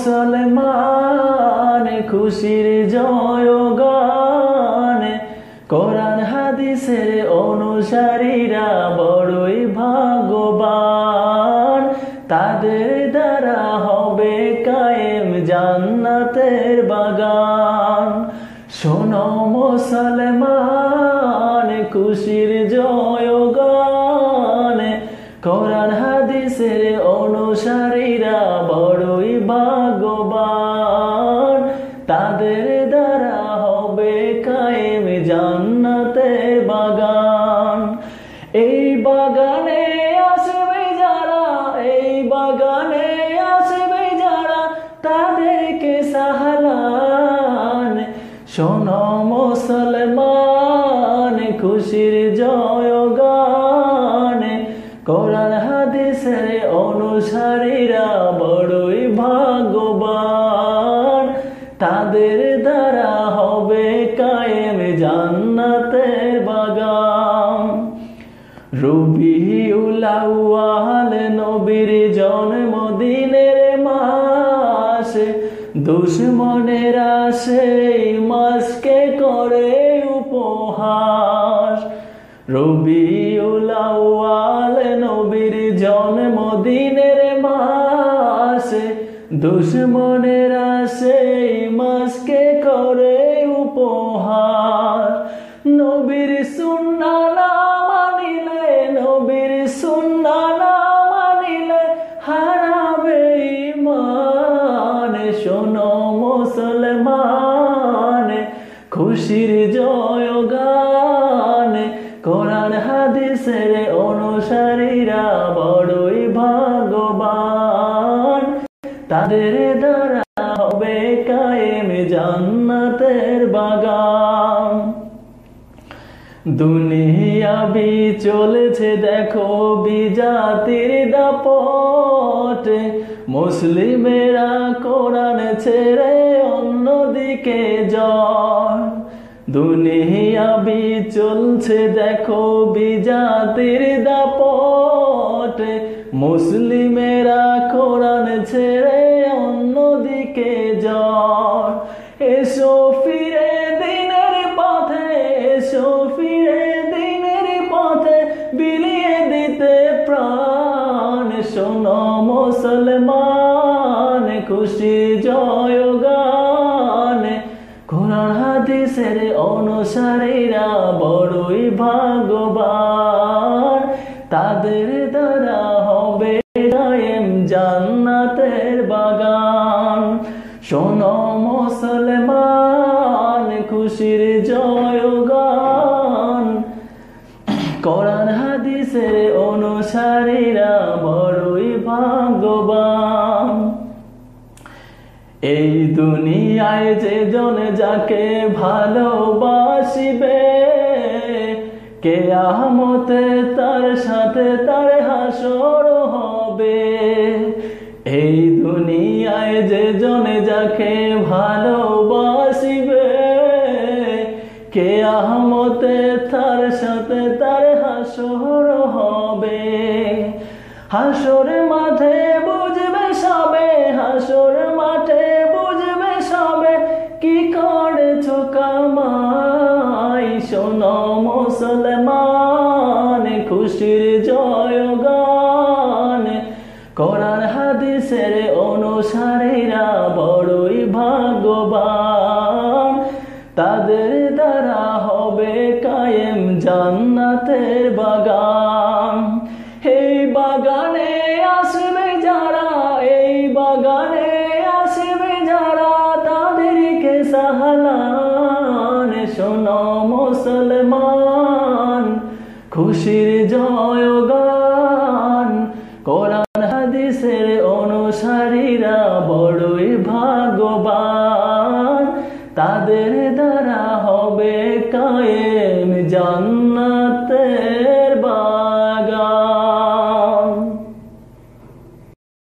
মুসলমান খুশির জয় গান কোরআন হাদিসের অনুসারীরা বড়ই ভাগ্যবান। তাদের দ্বারা হবে কায়েম জান্নাতের বাগান। শোনো মুসলমান খুশির জয় গান কোরআন হাদিসের অনুসারীরা কায়েম জান্নাতের বাগান। এই বাগানে আসবে যারা, এই বাগানে আসবে যারা, তাদেরকে সাহালান শোনো মুসলমান, খুশির জয়গান। কোরআন হাদিসের অনুসারীরা ভাগ্যবান তাদের দ্বারা হবে কায়েম জান্নাতের বাগান। রবিউল আউয়াল, নবীর জন্মদিনের মাস দুশ্মনেরা সেই মাসকে করে উপহাস। রবিউল আউয়াল, নবীর জন্মদিনের মাস দুশ্মনেরা সেই মাসকে করে উপহার। নবীর সুন্না না মানিলে, নবীর সুন্না না মানিলে হারাবে ইমান শোনো মুসলমান, খুশির জয়গান। কোরআন হাদিসের অনুসারীরা বড়ই ভাগবান তাদের দ্বারা হবে কায়েম জান্নাতের বাগান। দুনিয়াবি চলেছে, দেখো বিজাতির দাপট। মুসলিমেরা কোরআন ছেড়ে অন্যদিকে জ্বর দুনিয়াবি চলছে, দেখো বিজাতির দাপট। মুসলিমেরা কোরআন ছেড়ে জ্বর। এসো ফিরে দিনের পথে, এসো ফিরে দিনের পথে, বিলিয়ে দিতে প্রাণ। শোনো মুসলমান, খুশি জয়গান কোরআন হাদিসের অনুসারীরা বড়ই ভাগ্যবান। তাদের দ্বারা হবে জান্নাতের বাগান। কোরআন হাদিসের অনুসারীরা বড়ই ভাগ্যবান। এই দুনিয়ায় যে জন যাকে ভালোবাসিবে কে আহমতে তার সাথে তার হাসর হবে। এই দুনিয়ায় যে জন যাকে ভালোবাসিবে কে আহমতে তার সাথে তার হাসর হবে? হাসর মাঠে বুঝবে সবে, হাসর মাঠে বুঝবে সবে। কি করেছ কামাই? শোনো মুসলমান, খুশির জয় গান করার হাদিসের অনুসারীরা বাগান। এই বাগানে আসবে যারা, এই বাগানে আসবে যারা, তাদেরকে সাহালান। শোনো মুসলমান, খুশির জয়গান। কোরআন হাদিসের অনুসারীরা বড়ই ভাগবান তাদের দ্বারা হবে কায়েম জান